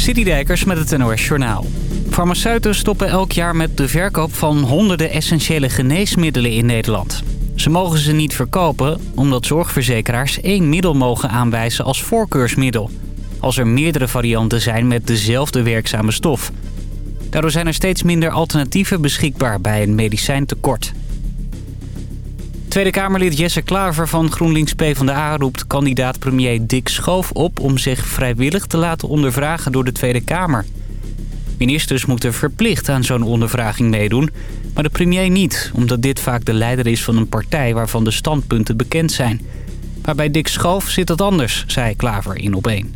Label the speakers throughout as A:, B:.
A: Citydijkers met het NOS Journaal. Farmaceuten stoppen elk jaar met de verkoop van honderden essentiële geneesmiddelen in Nederland. Ze mogen ze niet verkopen omdat zorgverzekeraars één middel mogen aanwijzen als voorkeursmiddel. Als er meerdere varianten zijn met dezelfde werkzame stof. Daardoor zijn er steeds minder alternatieven beschikbaar bij een medicijntekort. Tweede Kamerlid Jesse Klaver van GroenLinks PvdA roept kandidaat premier Dick Schoof op... om zich vrijwillig te laten ondervragen door de Tweede Kamer. Ministers moeten verplicht aan zo'n ondervraging meedoen, maar de premier niet... omdat dit vaak de leider is van een partij waarvan de standpunten bekend zijn. Maar bij Dick Schoof zit dat anders, zei Klaver in op één.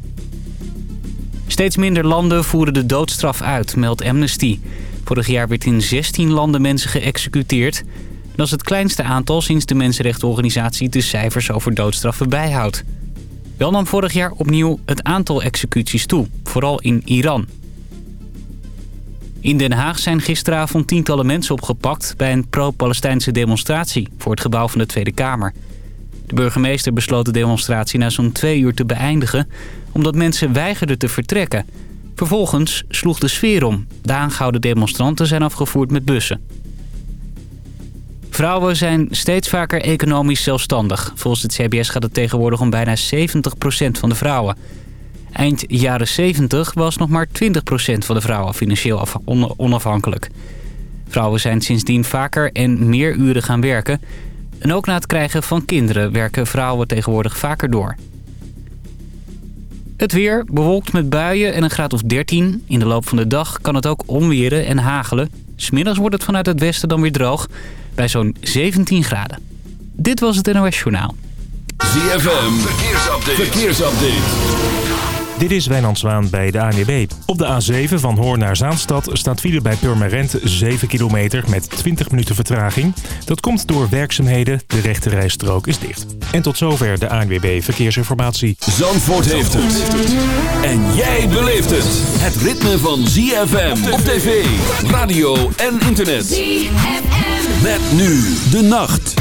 A: Steeds minder landen voeren de doodstraf uit, meldt Amnesty. Vorig jaar werd in 16 landen mensen geëxecuteerd... Dat is het kleinste aantal sinds de mensenrechtenorganisatie de cijfers over doodstraffen bijhoudt. Wel nam vorig jaar opnieuw het aantal executies toe, vooral in Iran. In Den Haag zijn gisteravond tientallen mensen opgepakt... bij een pro-Palestijnse demonstratie voor het gebouw van de Tweede Kamer. De burgemeester besloot de demonstratie na zo'n twee uur te beëindigen... omdat mensen weigerden te vertrekken. Vervolgens sloeg de sfeer om. De aangehouden demonstranten zijn afgevoerd met bussen. Vrouwen zijn steeds vaker economisch zelfstandig. Volgens het CBS gaat het tegenwoordig om bijna 70% van de vrouwen. Eind jaren 70 was nog maar 20% van de vrouwen financieel onafhankelijk. Vrouwen zijn sindsdien vaker en meer uren gaan werken. En ook na het krijgen van kinderen werken vrouwen tegenwoordig vaker door. Het weer bewolkt met buien en een graad of 13. In de loop van de dag kan het ook onweren en hagelen. Smiddags wordt het vanuit het westen dan weer droog bij zo'n 17 graden. Dit was het NOS Journaal.
B: ZFM, verkeersupdate. verkeersupdate.
C: Dit is Wijnand Zwaan bij de ANWB. Op de A7 van Hoorn naar Zaanstad staat file bij Purmerend 7 kilometer met 20 minuten vertraging. Dat komt door werkzaamheden. De rechte rijstrook is dicht. En tot zover de ANWB Verkeersinformatie.
B: Zandvoort heeft het. En jij beleeft het. Het ritme van ZFM op tv, radio en internet. ZFM. Met nu de nacht.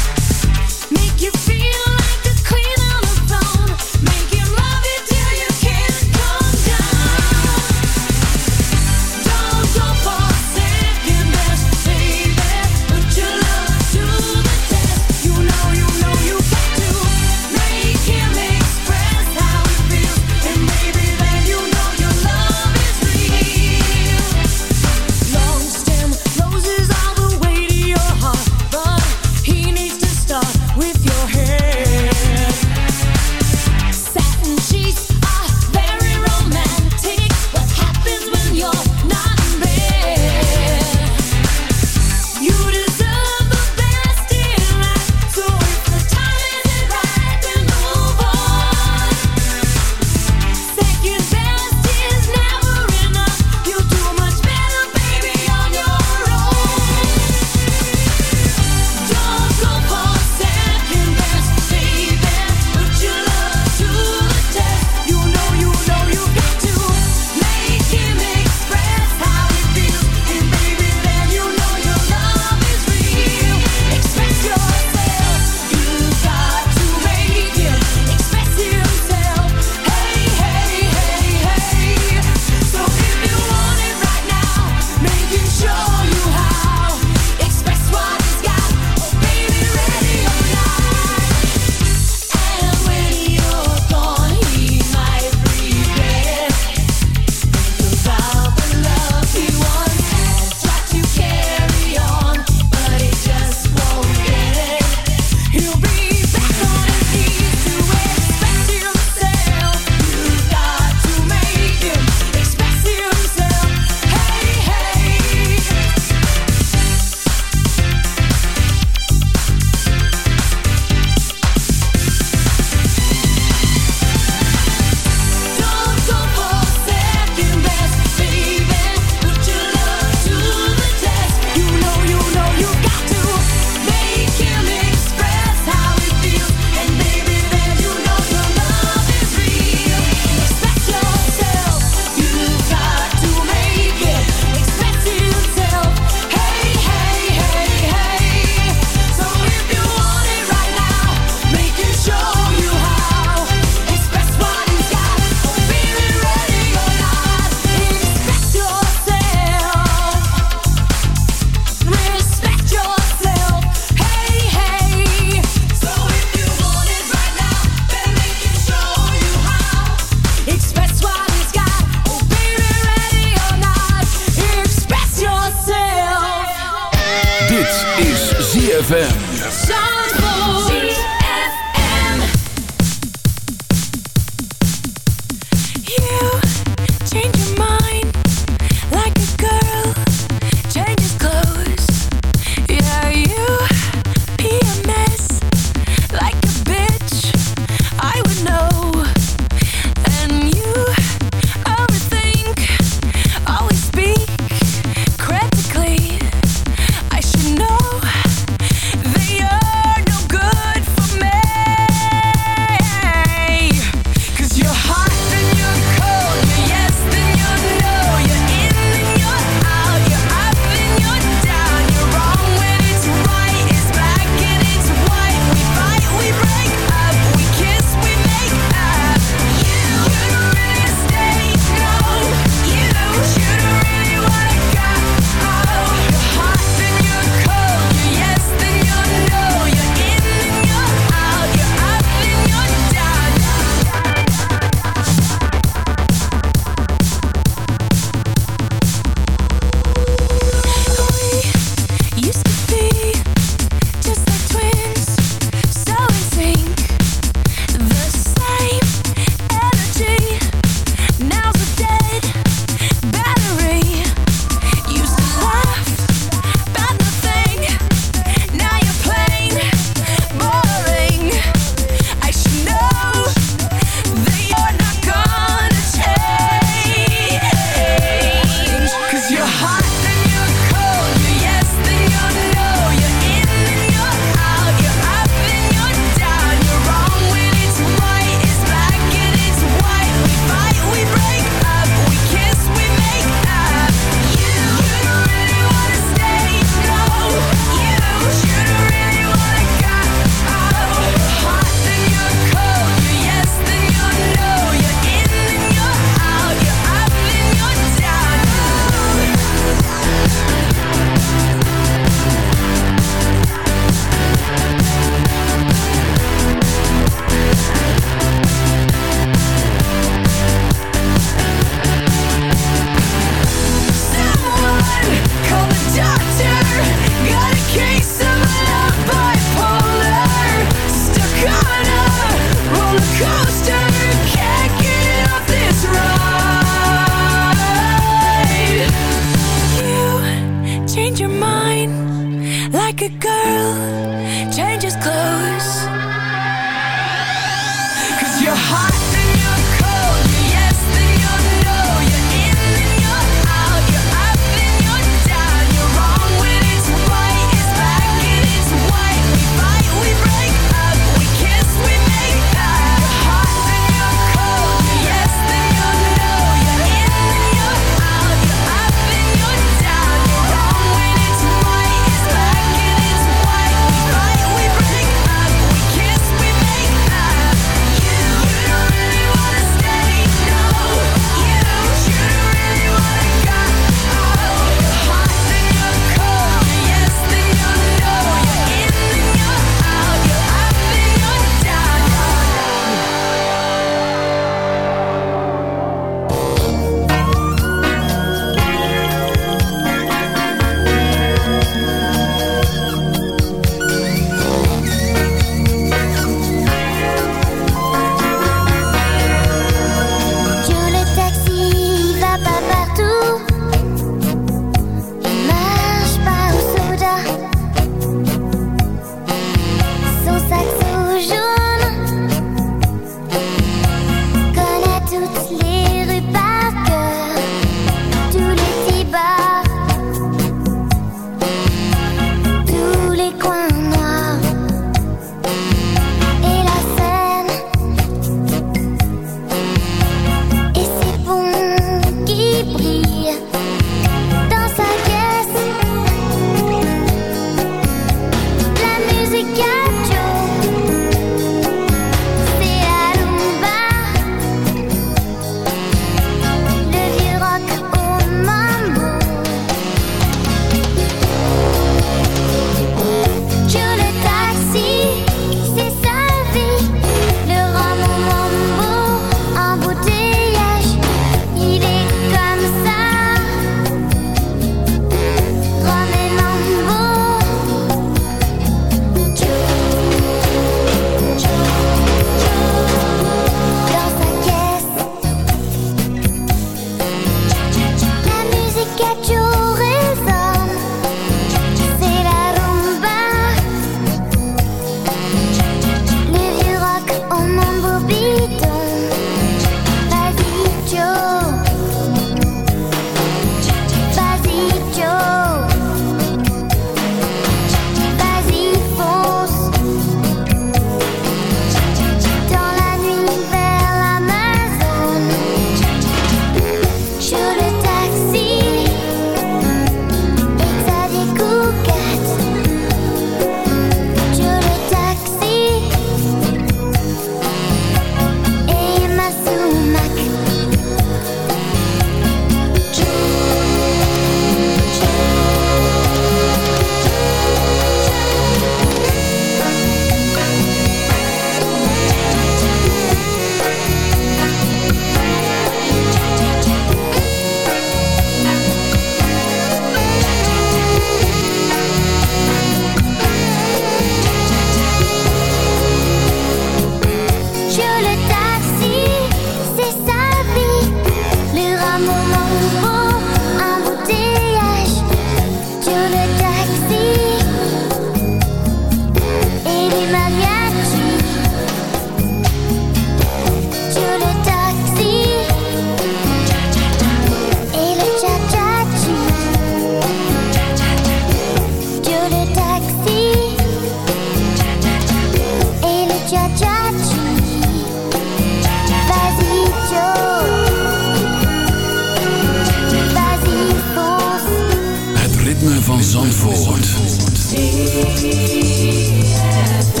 D: Be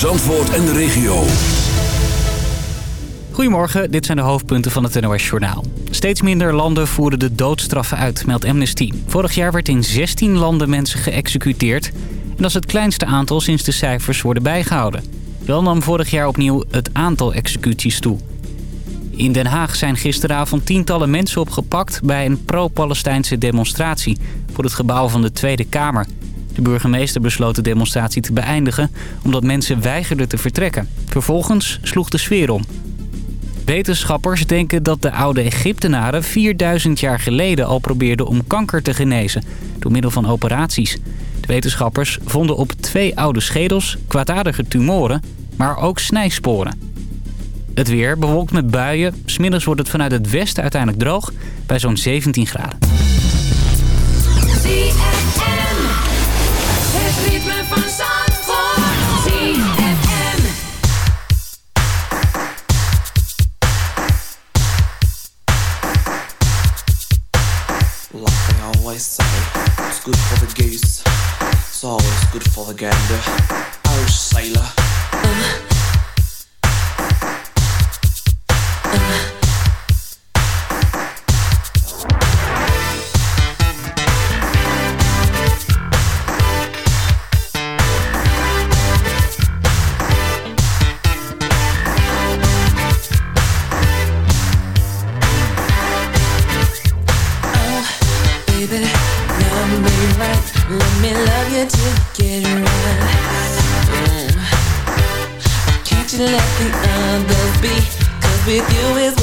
D: Zandvoort
B: en de regio.
A: Goedemorgen, dit zijn de hoofdpunten van het NOS-journaal. Steeds minder landen voeren de doodstraffen uit, meldt Amnesty. Vorig jaar werd in 16 landen mensen geëxecuteerd. En dat is het kleinste aantal sinds de cijfers worden bijgehouden. Wel nam vorig jaar opnieuw het aantal executies toe. In Den Haag zijn gisteravond tientallen mensen opgepakt bij een pro-Palestijnse demonstratie voor het gebouw van de Tweede Kamer. De burgemeester besloot de demonstratie te beëindigen omdat mensen weigerden te vertrekken. Vervolgens sloeg de sfeer om. Wetenschappers denken dat de oude Egyptenaren 4000 jaar geleden al probeerden om kanker te genezen door middel van operaties. De wetenschappers vonden op twee oude schedels kwaadaardige tumoren, maar ook snijsporen. Het weer bewolkt met buien. Smiddags wordt het vanuit het westen uiteindelijk droog bij zo'n 17 graden.
E: always say it's good for the geese, it's always good for the gander, Irish sailor.
F: Um. with you is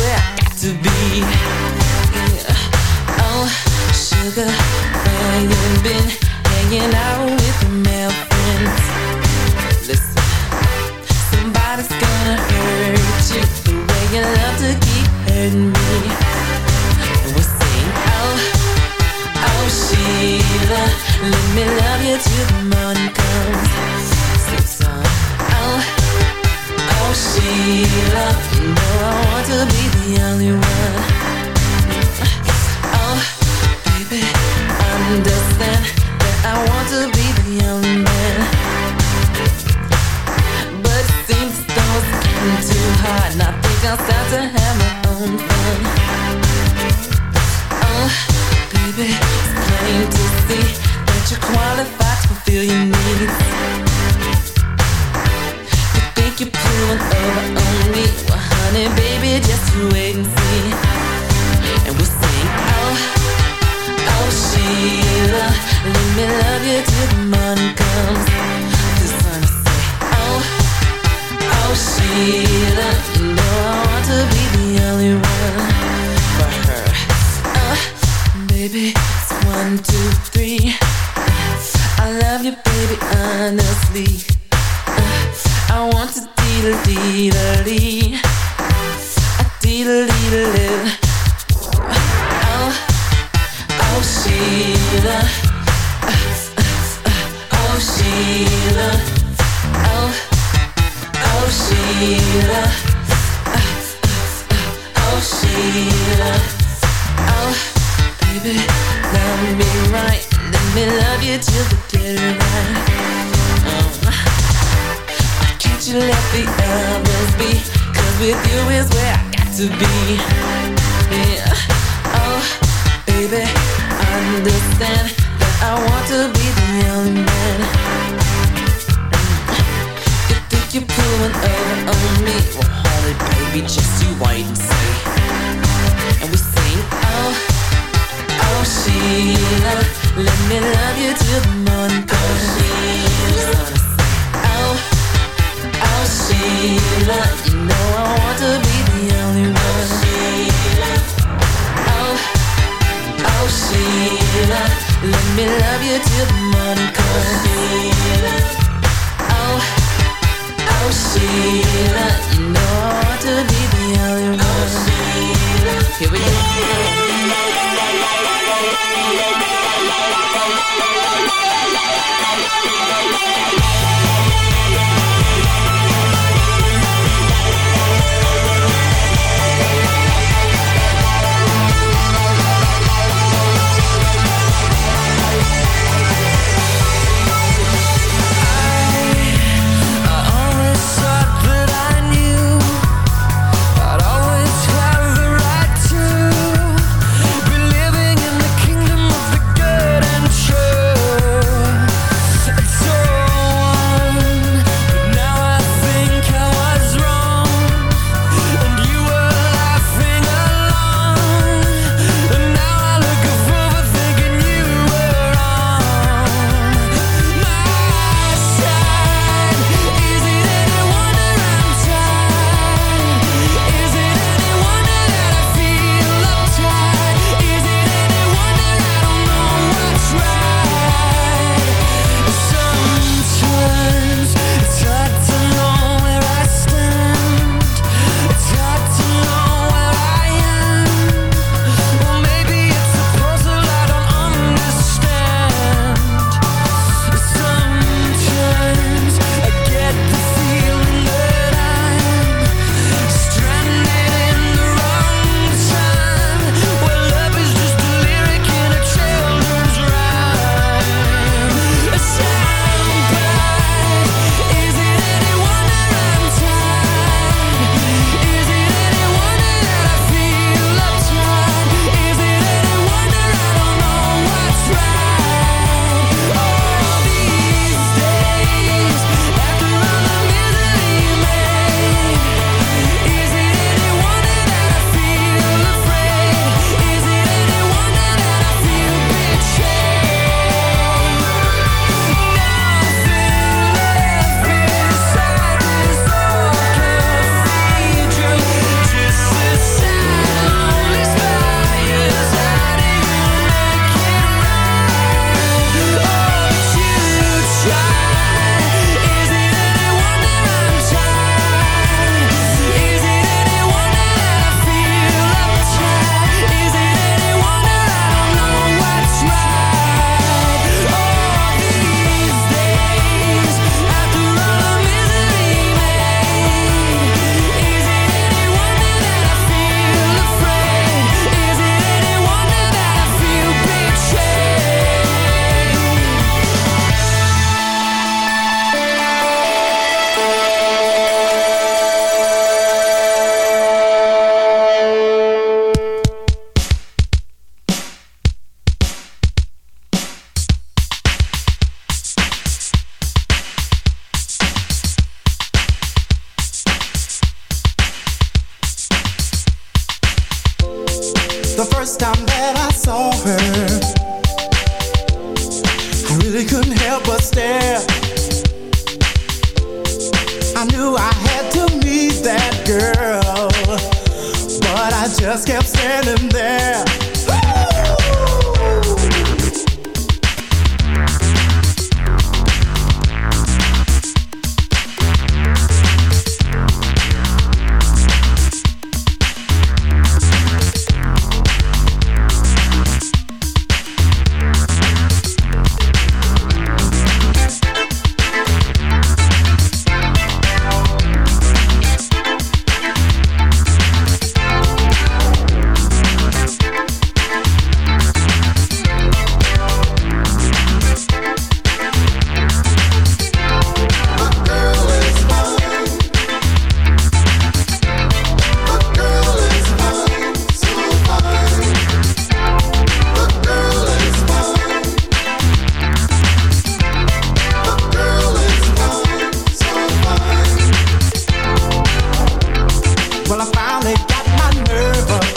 F: Well, I
G: finally got my nerve up.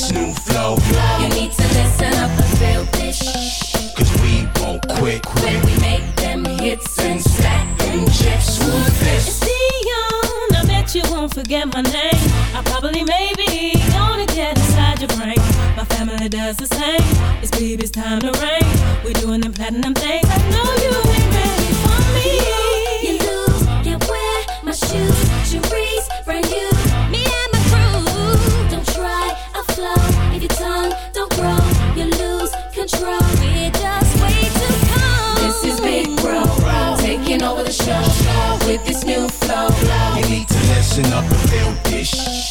H: this new flow.
I: You need to listen up and feel this.
H: Cause we won't quit.
I: When we make them hits and stack them chips. Who's this?
J: Dion, I bet you won't forget my name. I probably maybe gonna get inside your brain. My family does the same. It's baby's time to reign. We're doing them platinum things. I know
H: não up the real dish.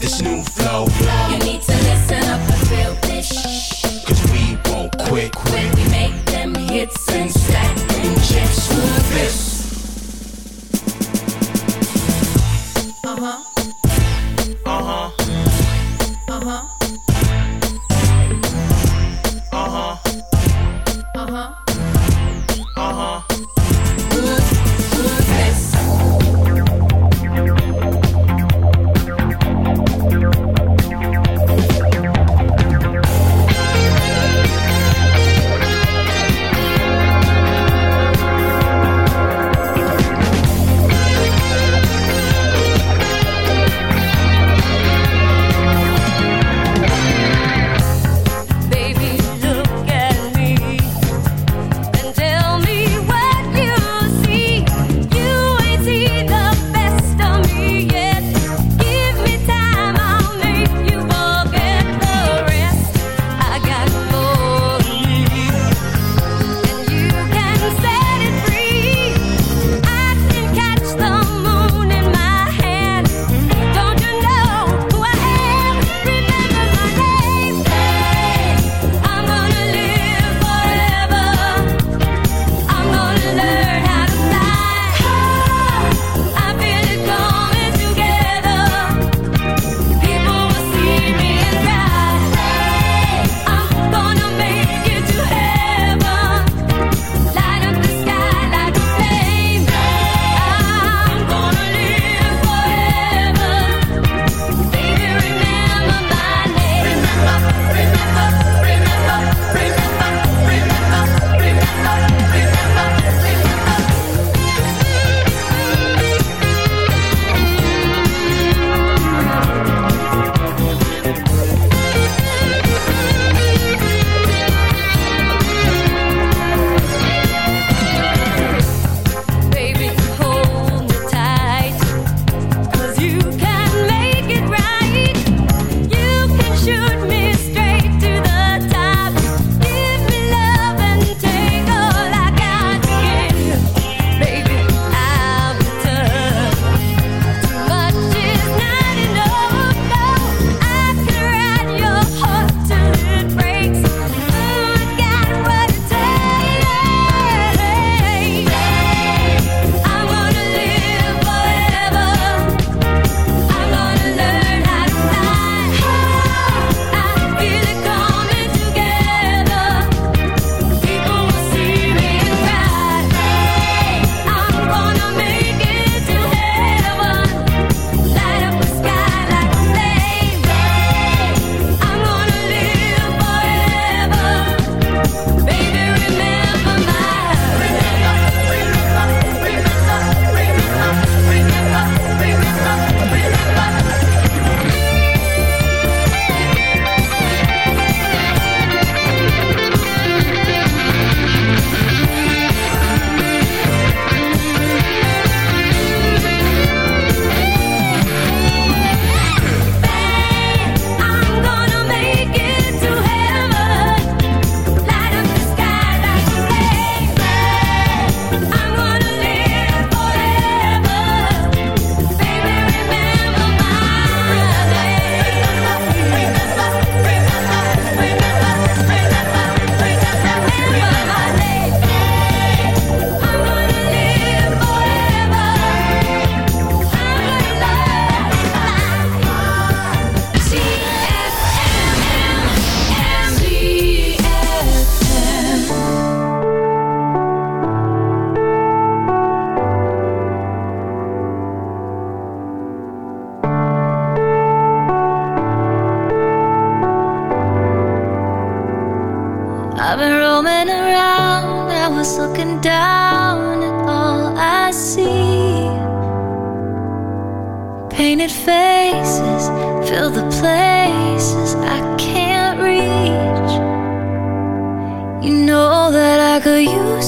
H: this new flow.